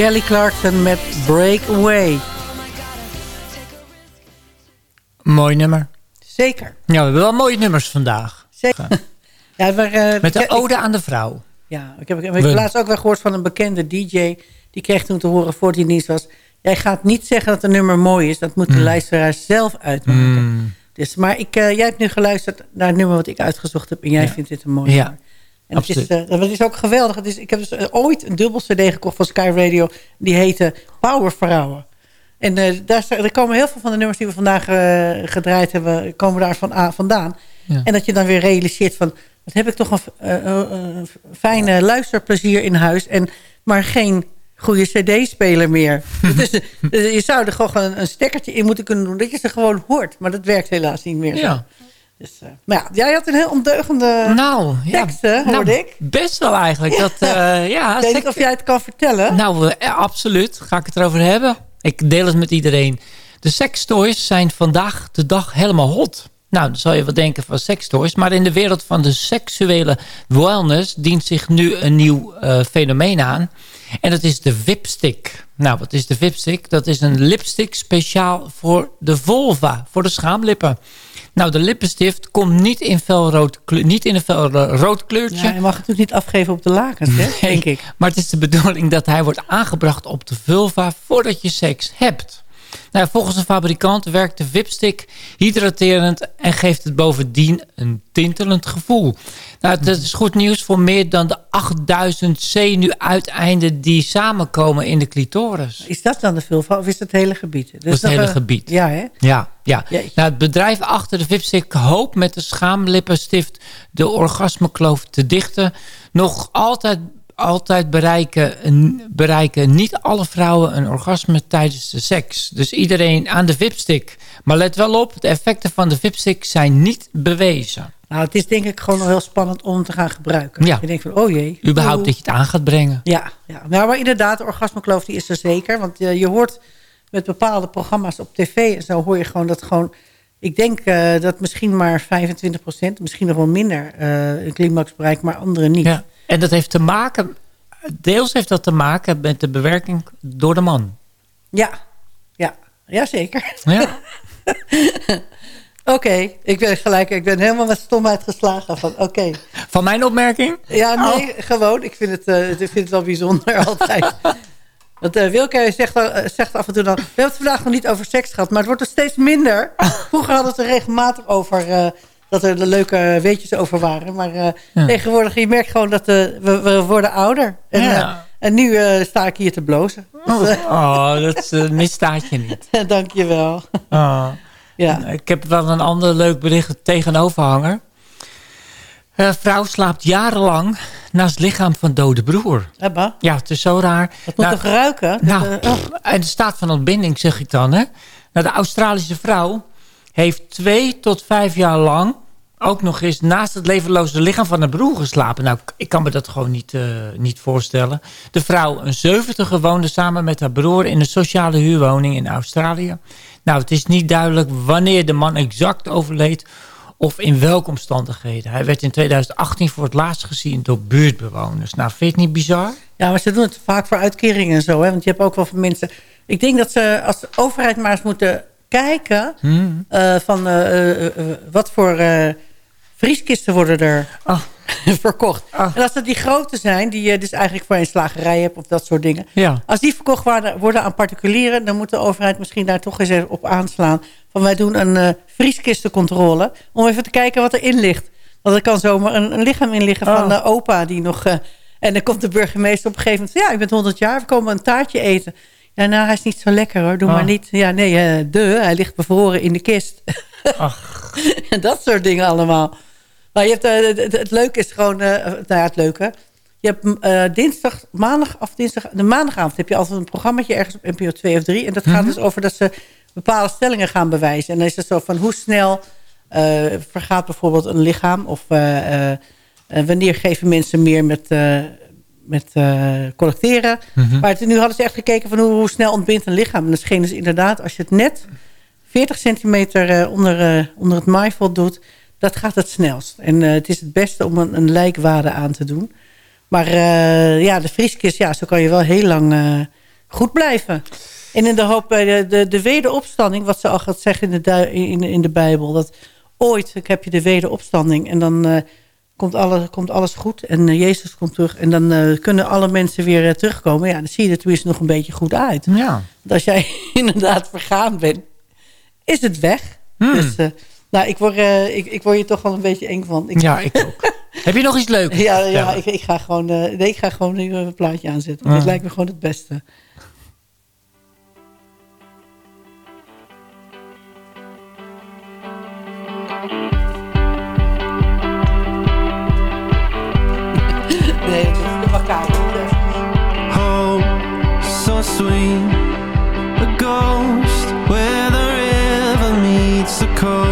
Kelly Clarkson met Breakaway. Mooi nummer. Zeker. Ja, we hebben wel mooie nummers vandaag. Zeker. Ja, [laughs] maar, uh, Met de ode aan de vrouw. Ja, ik heb, ik heb laatst ook wel gehoord van een bekende DJ. Die kreeg toen te horen voor die dienst was... Jij gaat niet zeggen dat een nummer mooi is. Dat moet de mm. luisteraar zelf uitmaken. Mm. Dus, maar ik, uh, jij hebt nu geluisterd naar het nummer wat ik uitgezocht heb. En jij vindt dit een mooi ja. nummer. En het is, uh, het is ook geweldig. Het is, ik heb dus uh, ooit een dubbel cd gekocht van Sky Radio. Die heette Powervrouwen. En uh, daar, er komen heel veel van de nummers die we vandaag gedraaid hebben... komen daar van, vandaan. Ja. En dat je dan weer realiseert van... wat heb ik toch een, fijne luisterplezier in huis... En, maar geen goede cd-speler meer. [laughs] dus, je zou er gewoon een, een stekkertje in moeten kunnen doen... dat je ze gewoon hoort. Maar dat werkt helaas niet meer. Ja. Dus, uh, maar ja, jij had een heel ondeugende nou, tekst, ja, hoorde nou, ik. Best wel eigenlijk. Dat, uh, ja, ik weet niet of jij het kan vertellen. Nou, uh, absoluut. Ga ik het erover hebben. Ik deel het met iedereen. De sextoys zijn vandaag de dag helemaal hot. Nou, dan zou je wel denken van sextoys. Maar in de wereld van de seksuele wellness... dient zich nu een nieuw fenomeen aan. En dat is de Wipstick. Nou, wat is de Wipstick? Dat is een lipstick speciaal voor de vulva, voor de schaamlippen. Nou, de lippenstift komt niet in, felrood, niet in een felrood kleurtje. Ja, je mag het natuurlijk niet afgeven op de lakens, hè, denk ik. Maar het is de bedoeling dat hij wordt aangebracht op de vulva voordat je seks hebt. Nou, volgens de fabrikant werkt de Vipstick hydraterend en geeft het bovendien een tintelend gevoel. Nou, dat is goed nieuws voor meer dan de 8000 zenuwuiteinden die samenkomen in de clitoris. Is dat dan de vulva of is dat het hele gebied? Dat is het hele gebied. Ja, hè? Ja, ja. Nou, het bedrijf achter de Vipstick hoopt met de schaamlippenstift de orgasmekloof te dichten. Nog altijd altijd bereiken, bereiken niet alle vrouwen een orgasme tijdens de seks. Dus iedereen aan de vipstick. Maar let wel op, de effecten van de vipstick zijn niet bewezen. Nou, het is denk ik gewoon heel spannend om te gaan gebruiken. Ja. Je denkt van, oh jee. Überhaupt dat je het aan gaat brengen. Ja, ja. Nou, maar inderdaad, de orgasmekloof die is er zeker. Want uh, je hoort met bepaalde programma's op tv en zo hoor je gewoon dat gewoon... Ik denk uh, dat misschien maar 25% misschien nog wel minder, uh, een climax bereikt, maar anderen niet. Ja. En dat heeft te maken, deels heeft dat te maken met de bewerking door de man. Ja, ja, ja zeker. Ja. [laughs] Oké, ik ben gelijk, ik ben helemaal met stomheid geslagen van oké. Van mijn opmerking? Ja, nee, oh. gewoon. Ik vind, het, uh, ik vind het wel bijzonder [laughs] altijd. Want uh, Wilke zegt, uh, zegt af en toe dan... We hebben het vandaag nog niet over seks gehad, maar het wordt er steeds minder. [laughs] Vroeger hadden we het er regelmatig over dat er de leuke weetjes over waren. Maar tegenwoordig, je merkt gewoon dat we, we, worden ouder. En, ja. en nu sta ik hier te blozen. Oh, [laughs] oh dat misstaat je niet. [laughs] Dank je wel. Oh. Ja. Ik heb wel een ander leuk bericht tegenoverhanger. vrouw slaapt jarenlang naast het lichaam van dode broer. Ebba? Ja, het is zo raar. Dat moet nou, toch ruiken? Nou, oh. en de staat van ontbinding, zeg ik dan. Hè? Nou, de Australische vrouw heeft twee tot vijf jaar lang ook nog eens naast het levenloze lichaam van een broer geslapen. Nou, ik kan me dat gewoon niet, uh, niet voorstellen. De vrouw, een 70 woonde samen met haar broer in een sociale huurwoning in Australië. Nou, het is niet duidelijk wanneer de man exact overleed of in welke omstandigheden. Hij werd in 2018 voor het laatst gezien door buurtbewoners. Nou, vind je het niet bizar? Ja, maar ze doen het vaak voor uitkeringen en zo. Hè? Want je hebt ook wel van mensen... Ik denk dat ze als de overheid maar eens moeten kijken... Hmm. Uh, van uh, wat voor vrieskisten worden er oh. [laughs] verkocht. Oh. En als dat die grote zijn, die je dus eigenlijk voor een slagerij hebt of dat soort dingen. Ja. Als die verkocht worden, aan particulieren, dan moet de overheid misschien daar toch eens op aanslaan. Van wij doen een uh, vrieskistencontrole om even te kijken wat erin ligt. Want er kan zomaar een, een lichaam in liggen van oh. de opa die nog... Uh, en dan komt de burgemeester op een gegeven moment. Ja, ik ben 100 jaar, we komen een taartje eten. Ja, nou, hij is niet zo lekker hoor. Doe maar niet. Ja, nee, uh, de, hij ligt bevroren in de kist. Ach. en [laughs] dat soort dingen allemaal. Maar je hebt, uh, het, het, leuke is gewoon... Uh, nou ja, het leuke. Je hebt uh, dinsdag, maandag of dinsdag... De maandagavond heb je altijd een programmaatje ergens op NPO 2 of 3. En dat gaat mm -hmm. dus over dat ze bepaalde stellingen gaan bewijzen. En dan is het zo van hoe snel vergaat bijvoorbeeld een lichaam... of wanneer geven mensen meer met, met collecteren. Mm -hmm. Maar nu hadden ze echt gekeken van hoe, hoe snel ontbindt een lichaam. En dat scheen dus inderdaad, als je het net 40 centimeter onder, onder het maaiveld doet dat gaat het snelst. En uh, het is het beste om een, een lijkwade aan te doen. Maar uh, ja, de vrieskist, ja, zo kan je wel heel lang uh, goed blijven. En in de hoop bij de, de, de wederopstanding, wat ze al gaat zeggen in de, in, in de Bijbel... dat ooit heb je de wederopstanding en dan uh, komt, alle, komt alles goed... en uh, Jezus komt terug en dan uh, kunnen alle mensen weer terugkomen. Ja, dan zie je er tenminste nog een beetje goed uit. Ja. Want als jij [laughs] inderdaad vergaan bent, is het weg. Hmm. Dus nou, ik word, ik, ik word je toch wel een beetje eng van. Ik, ja, ik ook. [laughs] Heb je nog iets leuks? Ja, ja, Ik, ik, ga gewoon, nee, ik ga gewoon een plaatje aanzetten. Want Ah. Dit lijkt me gewoon het beste. [laughs] Nee, dat is de elkaar. Hope so sweet, a ghost where the river meets the coast.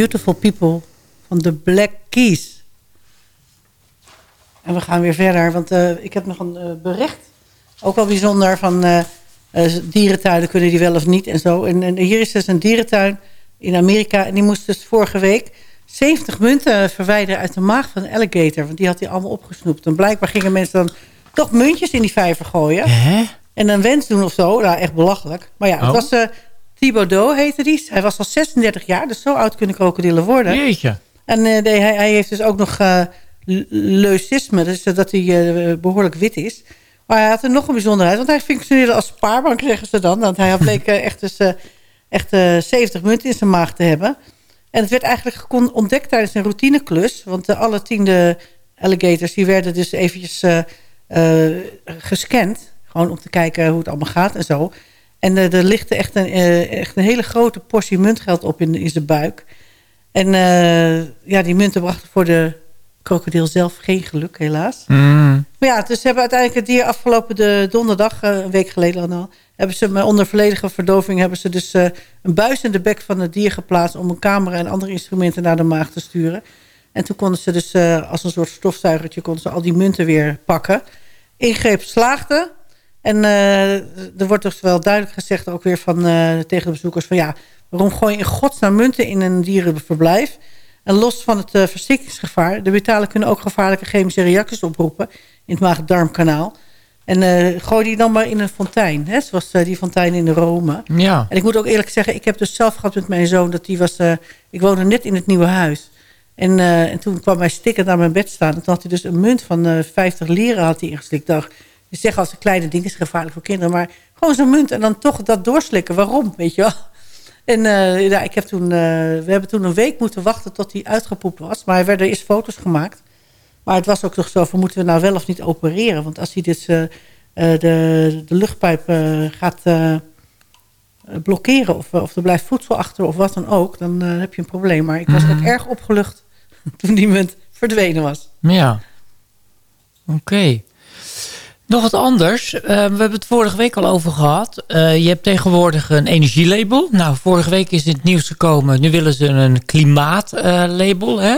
Beautiful People van de Black Keys. En we gaan weer verder, want eh, ik heb nog een eh, bericht. Ook wel bijzonder van eh, dierentuinen kunnen die wel of niet en zo. En, en hier is dus een dierentuin in Amerika. En die moest dus vorige week 70 munten verwijderen uit de maag van een alligator. Want die had hij allemaal opgesnoept. En blijkbaar gingen mensen dan toch muntjes in die vijver gooien. Hè? En een wens doen of zo. Nou, echt belachelijk. Maar ja, het Oh. was... eh Thibaudot heette die. Hij was al 36 jaar, dus zo oud kunnen krokodillen worden. Jeetje. En eh, hij, hij heeft dus ook nog eh, le- leucisme, dus dat hij eh, behoorlijk wit is. Maar hij had er nog een bijzonderheid, want hij functioneerde als spaarbank, [laughs] zeggen ze dan. Want hij had bleek eh, echt, dus, eh, echt eh, 70 munten in zijn maag te hebben. En het werd eigenlijk ontdekt tijdens een routineklus. Want eh, alle tiende alligators die werden dus eventjes eh, eh, gescand. Gewoon om te kijken hoe het allemaal gaat en zo. En eh, er ligt echt een, eh, echt een hele grote portie muntgeld op in, in zijn buik. En eh, ja, die munten brachten voor de krokodil zelf geen geluk, helaas. Mm. Maar ja, dus ze hebben uiteindelijk het dier afgelopen de donderdag, een week geleden al... hebben ze onder volledige verdoving hebben ze dus een buis in de bek van het dier geplaatst... om een camera en andere instrumenten naar de maag te sturen. En toen konden ze dus als een soort stofzuigertje... konden ze al die munten weer pakken. Ingreep slaagde. En eh, er wordt dus wel duidelijk gezegd ook weer van, eh, tegen de bezoekers... van ja, waarom gooi je in godsnaam munten in een dierenverblijf... En los van het uh, verstikkingsgevaar... de metalen kunnen ook gevaarlijke chemische reacties oproepen... in het maag-darmkanaal. En gooi die dan maar in een fontein. Hè? Zoals die fontein in Rome. Ja. En ik moet ook eerlijk zeggen... ik heb dus zelf gehad met mijn zoon... dat die was... ik woonde net in het nieuwe huis. En, en toen kwam hij stikken naar mijn bed staan. En toen had hij dus een munt van 50 leren had hij ingeslikt. Dacht, je zegt als een kleine ding is gevaarlijk voor kinderen... maar gewoon zo'n munt en dan toch dat doorslikken. Waarom, weet je wel? En uh, ja, ik heb toen, uh, we hebben toen een week moeten wachten tot hij uitgepoept was. Maar er werden eerst foto's gemaakt. Maar het was ook toch zo van, moeten we nou wel of niet opereren? Want als hij dit, uh, de, de luchtpijp gaat blokkeren... Of, of er blijft voedsel achter of wat dan ook... dan heb je een probleem. Maar ik was Mhm. ook erg opgelucht [laughs] toen die munt verdwenen was. Ja. Oké. Nog wat anders. Uh, we hebben het vorige week al over gehad. Uh, je hebt tegenwoordig een energielabel. Nou, vorige week is in het nieuws gekomen. Nu willen ze een klimaatlabel. hè?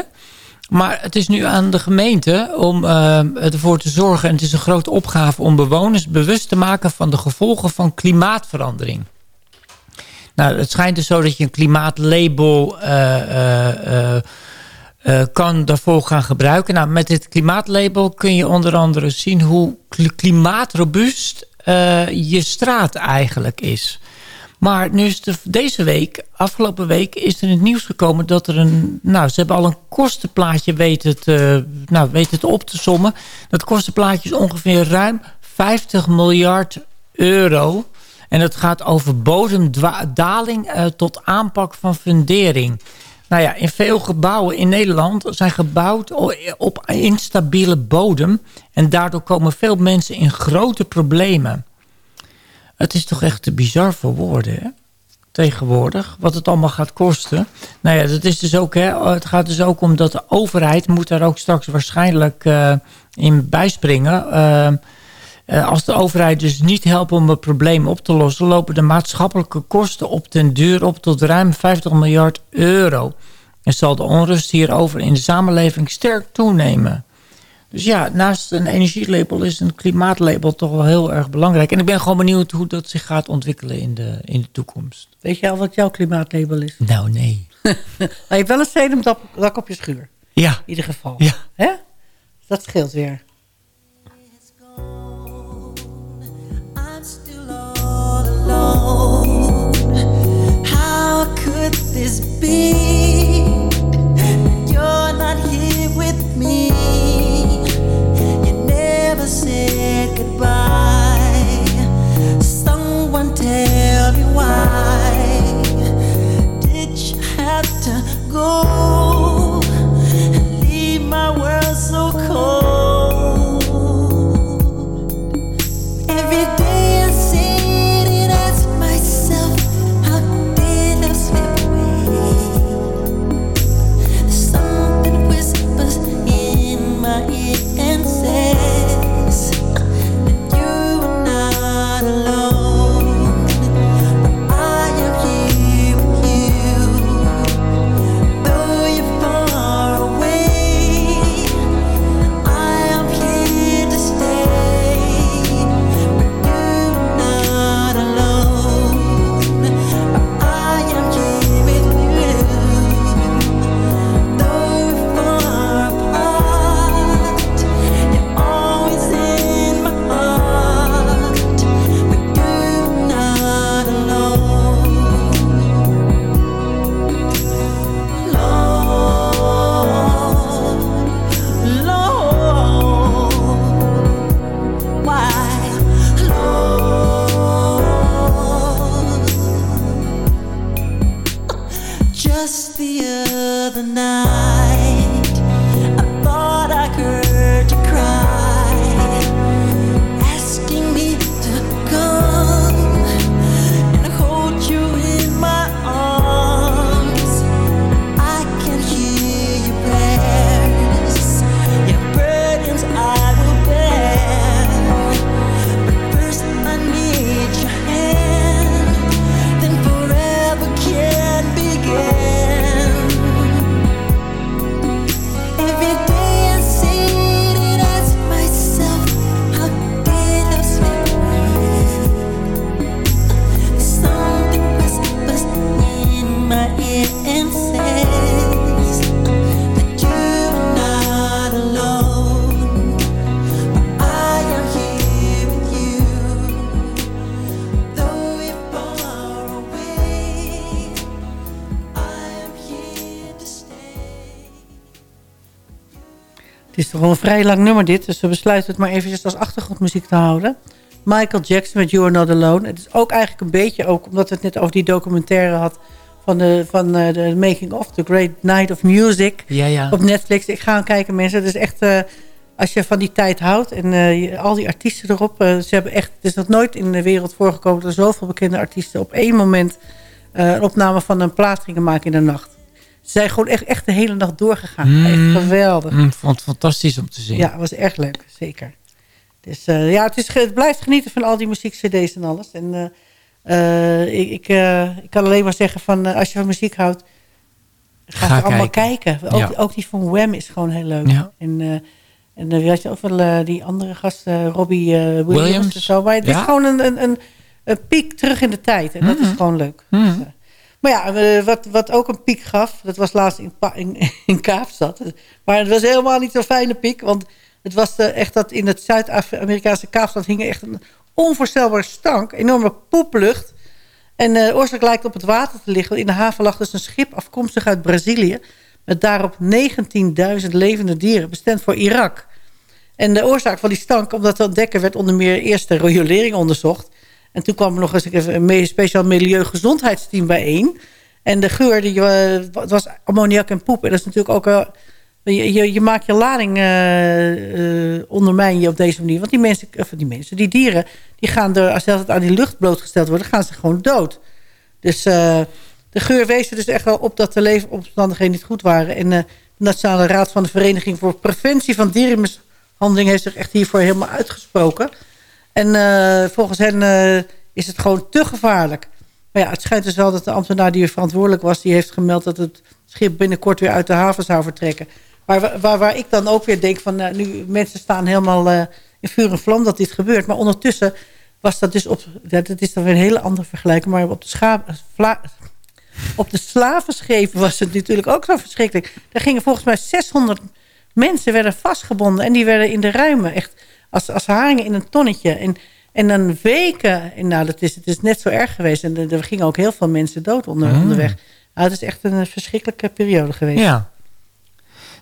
Maar het is nu aan de gemeente om uh, ervoor te zorgen... en het is een grote opgave om bewoners bewust te maken... van de gevolgen van klimaatverandering. Nou, het schijnt dus zo dat je een klimaatlabel... Uh, kan daarvoor gaan gebruiken. Nou, met dit klimaatlabel kun je onder andere zien hoe klimaatrobuust uh, je straat eigenlijk is. Maar nu is er deze week, afgelopen week, is er in het nieuws gekomen dat er een... Nou, ze hebben al een kostenplaatje weten te, nou, weten te op te sommen. Dat kostenplaatje is ongeveer ruim 50 miljard euro. En het gaat over bodemdaling uh, tot aanpak van fundering. Nou ja, in veel gebouwen in Nederland zijn gebouwd op instabiele bodem. En daardoor komen veel mensen in grote problemen. Het is toch echt te bizar voor woorden, hè? Tegenwoordig, wat het allemaal gaat kosten. Nou ja, dat is dus ook, hè, het gaat dus ook om dat de overheid moet daar ook straks waarschijnlijk uh, in bijspringen. Uh, als de overheid dus niet helpt om het probleem op te lossen... lopen de maatschappelijke kosten op den duur op tot ruim 50 miljard euro. En zal de onrust hierover in de samenleving sterk toenemen. Dus ja, naast een energielabel is een klimaatlabel toch wel heel erg belangrijk. En ik ben gewoon benieuwd hoe dat zich gaat ontwikkelen in de, in de toekomst. Weet je al wat jouw klimaatlabel is? Nou, nee. maar [laughs] je hebt wel een sedumdak op je schuur. Ja. In ieder geval. Ja. Hè? Dat scheelt weer. This be? You're not here with me. You never said goodbye. Someone tell me why did you have to go wel een vrij lang nummer dit. Dus we besluiten het maar eventjes als achtergrondmuziek te houden. Michael Jackson met You Are Not Alone. Het is ook eigenlijk een beetje, ook omdat we het net over die documentaire had... van de, van eh, de Making of, The Great Night of Music Ja, ja. op Netflix. Ik ga hem kijken, mensen. Het is echt, eh, als je van die tijd houdt en eh, al die artiesten erop. ze hebben echt, het is nog nooit in de wereld voorgekomen dat er zoveel bekende artiesten op één moment een opname van een plaat gingen maken in de nacht. Ze zijn gewoon echt, echt de hele nacht doorgegaan. Mm. Echt geweldig. Mm, ik vond het fantastisch om te zien. Ja, het was erg leuk, zeker. Dus eh, ja, het, is, het blijft genieten van al die muziek-cd's en alles. En eh, eh, ik, ik, ik kan alleen maar zeggen van, als je van muziek houdt, ga, Ga ze allemaal kijken. kijken. Ook, Ja. ook die van Wham is gewoon heel leuk. Ja. En, en dan weet je ook wel die andere gast, Robbie Williams, Williams. en zo. Maar het is gewoon een, een, een, een piek terug in de tijd. En dat is Mhm. gewoon leuk. Dus, maar ja, eh, wat, wat ook een piek gaf, dat was laatst in, in, [laughs] in Kaapstad. Maar het was helemaal niet zo'n fijne piek. Want het was eh, echt dat in het Zuid-Amerikaanse Kaapstad hing echt een onvoorstelbare stank. Enorme poeplucht. En eh, de oorzaak lijkt op het water te liggen. In de haven lag dus een schip afkomstig uit Brazilië. Met daarop 19.000 levende dieren, bestemd voor Irak. En de oorzaak van die stank, omdat te ontdekken werd onder meer eerst de riolering onderzocht. En toen kwam er nog eens een speciaal milieugezondheidsteam bijeen. En de geur, die, eh, het was ammoniak en poep. En dat is natuurlijk ook... eh, je, je, je maakt je lading eh, eh, ondermijn je op deze manier. Want die mensen, of die mensen, die dieren... die gaan er, als het aan die lucht blootgesteld worden... gaan ze gewoon dood. Dus eh, de geur wees er dus echt wel op dat de leefomstandigheden niet goed waren. En eh, de Nationale Raad van de Vereniging voor Preventie van Dierenmishandeling... heeft zich echt hiervoor helemaal uitgesproken. En eh, volgens hen eh, is het gewoon te gevaarlijk. Maar ja, het schijnt dus wel dat de ambtenaar die er verantwoordelijk was... die heeft gemeld dat het schip binnenkort weer uit de haven zou vertrekken. Maar waar, waar, waar ik dan ook weer denk van... eh, nu mensen staan helemaal eh, in vuur en vlam dat dit gebeurt. Maar ondertussen was dat dus op... Dat is dan weer een hele andere vergelijking. Maar op de, op de slavenschepen was het natuurlijk ook zo verschrikkelijk. Daar gingen volgens mij 600 mensen werden vastgebonden. En die werden in de ruimen echt als, als haringen in een tonnetje. En, en dan weken... En nou, dat is, het is net zo erg geweest. En er, gingen ook heel veel mensen dood onder, Mm. onderweg. Nou, het is echt een verschrikkelijke periode geweest. Ja.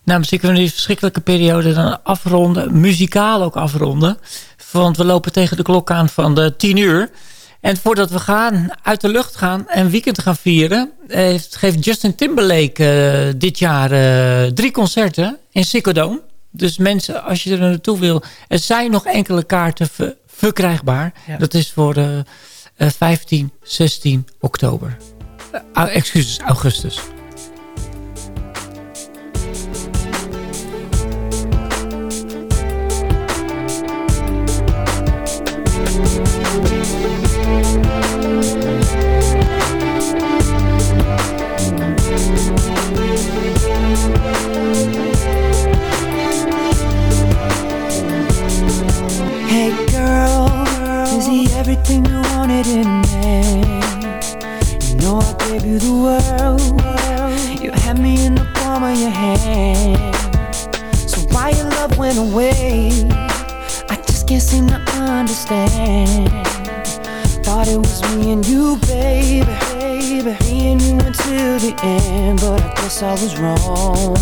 Nou, misschien kunnen we die verschrikkelijke periode dan afronden. Muzikaal ook afronden. Want we lopen tegen de klok aan van de tien uur. En voordat we gaan, uit de lucht gaan en weekend gaan vieren... Heeft, geeft Justin Timberlake eh, dit jaar eh, drie concerten in Ziggo Dome. Dus mensen, als je er naartoe wil... Er zijn nog enkele kaarten ver- verkrijgbaar. Ja. Dat is voor eh, 15, 16 oktober. Eh, excuses, augustus. The world. You had me in the palm of your hand. So why your love went away? I just can't seem to understand. Thought it was me and you, baby, baby. Me and you until the end, but I guess I was wrong.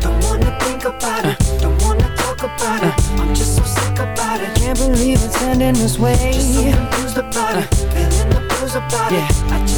Don't wanna think about it, don't wanna talk about it. I'm just so sick about it. Can't believe it's ending this way. Just so confused about it, feeling the blues about it. I just can't do without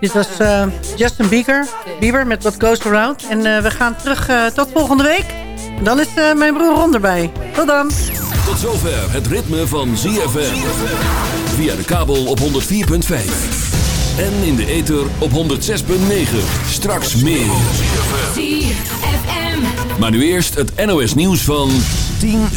Dit was eh, Justin Bieber, Bieber met What Goes Around. En eh, we gaan terug eh, tot volgende week. Dan is eh, mijn broer Ron erbij. Tot dan. Tot zover het ritme van ZFM. Via de kabel op 104.5. En in de ether op 106.9. Straks meer. ZFM. Maar nu eerst het NOS nieuws van 10 uur.